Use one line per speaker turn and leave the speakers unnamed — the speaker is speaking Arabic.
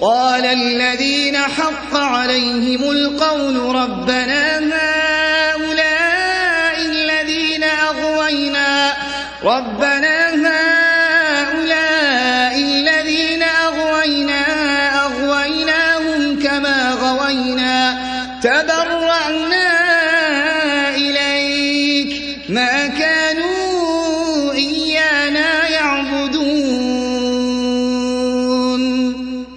قال الذين حق عليهم القول ربنا هؤلاء الذين أغوينا ربنا هؤلاء الذين أغوينا أغويناهم كما غوينا تبرعنا إليك ما كان